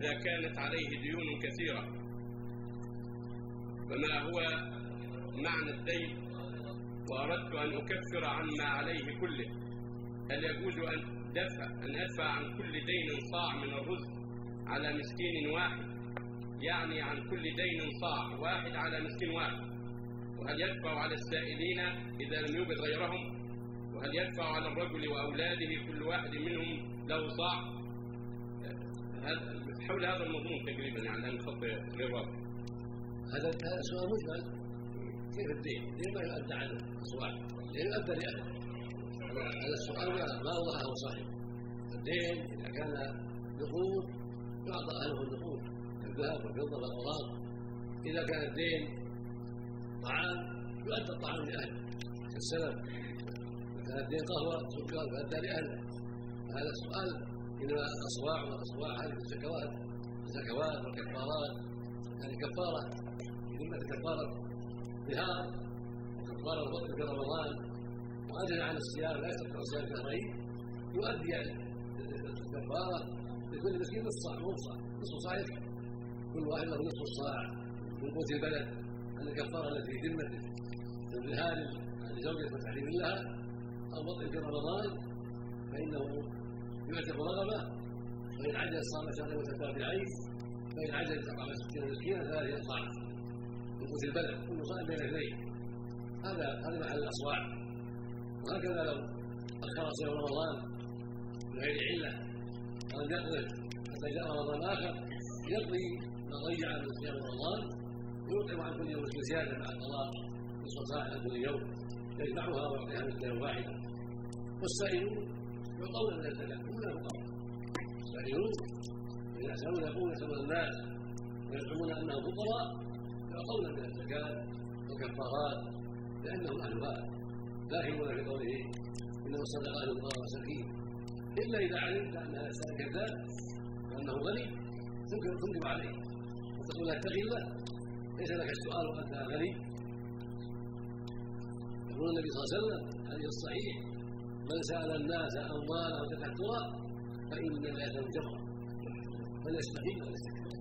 إذا كانت عليه ديون كثيرة. فما هو معنى الدين؟ وأردت أن أكفر عما عليه كله. هل يجوز أن دفع أن أدفع عن كل دين صاع من الرز على مسكين واحد؟ يعني عن كل دين صاع واحد على مسكين واحد. وهل يدفع على السائلين إذا لم يوجد غيرهم؟ وهل يدفع على الرجل وأولاده كل واحد منهم له صاع؟ حول هذا المضمون تقريبا يعني لأن الخط غير واضح هذا هذا سؤال مجمل كيف الدين؟ الدين ما يؤدى عنه. السؤال الدين يؤدى لأهله هذا السؤال ما وضحه صاحب الدين إذا كان نقود يعطى أهله النقود الذهب والفضة والأوراق إذا كان الدين طعام يؤدى الطعام لأهله كالسلف إذا كان الدين قهوة سكر يؤدى لأهله هذا السؤال إنما الأصواع والأصواع هذه الزكوات الزكوات والكفارات. هذه كفارة إما كفارة ظهار وكفارة الوقت في رمضان. وأجل عن الصيام لا يستطيع صيام شهرين. يؤدي الكفارة لكل مسكين نصف صاع نصف صاع نصف صاع كل واحد له نصف الصاع من قوت البلد عن الكفارة التي في ذمته من ظهار لزوجته وتحريم لها أو وطئ في رمضان فإنه يعتق رغبة فإن عجز صام شهرين متتابعين فإن عجز أطعم ستين مسكينا ثلاثة صاع من قوت البلد كل صاع بين اثنين. هذا هذا محل الأصواع وهكذا لو أخر صيام رمضان بغير علة ولم يقضي حتى جاء رمضان آخر يقضي ما ضيع من صيام رمضان ويطعم عن كل يوم زيادة مع القضاء نصف ساعة عن كل يوم يجمعها ويعطيها مثلا واحدة. والسائلون يعطون من دون فقراء السائلون إذا سألون يقولون يسألون الناس ويزعمون أنهم فقراء يعطون من الزكاة والكفارات لأنهم أهلها لا يهمون في قوله إنما الصدقات للفقراء والمساكين إلا إذا علمت أن هذا السائل كذاب وأنه غني تنكر عليه وتقول اتق الله ليس لك السؤال وأنت غني يقول النبي صلى الله عليه وسلم الحديث الصحيح من سأل الناس أموالهم تكثرا فإن لا يسأل جبرا فليستقيم ويستكبر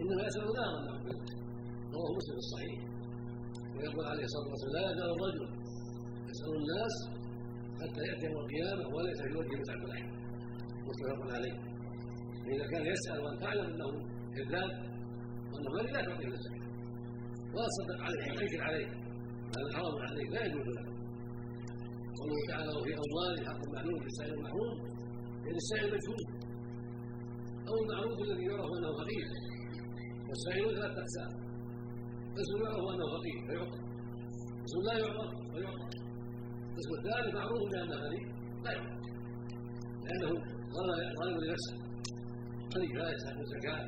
إنما يسأل نارا رواه مسلم الصحيح. ويقول عليه الصلاة والسلام لا يزال الرجل يسأل الناس حتى يأتي يوم القيامة وليس في وجهه مسعة العين متفق عليه. فإذا كان يسأل وأن تعلم أنه كذاب وأنه غني لا تعطيه الزكاة ولا تصدق عليه وتنكر عليه. هذا حرام عليك لا يجوز لك قوله تعالى وفي أموال حق معلوم للسائل المحروم يعني السائل مجهول. أو المعروف الذي يعرف أنه فقير والسائلون ثلاث أقسام قسم يعرف أنه فقير فيعطى. قسم لا يعرف فيعطى. القسم الثالث معروف بأنه غني لا يعرف لأنه ظالم لنفسه. غني لا يستحق الزكاة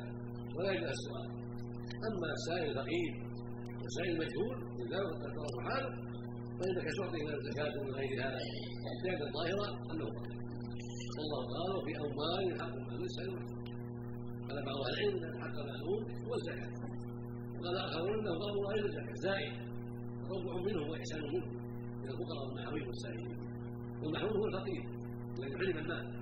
ولا يجوز السؤال. أما السائل الفقير والسائل المجهول لا يعرف حاله فإنك تعطي من الزكاة ومن غير هذا الزيادة الظاهرة أنه فقير والله قال وفي أموال حق المعلوم يسأل. قال بعض أهل العلم أن الحق المعلوم هو الزكاة. وقال آخرون أنه ضرب غير الزكاة. زائد ربع منه وإحسان منه من الفقراء والمحروم والسائلين. والمحروم هو الفقير الذي حرم المال.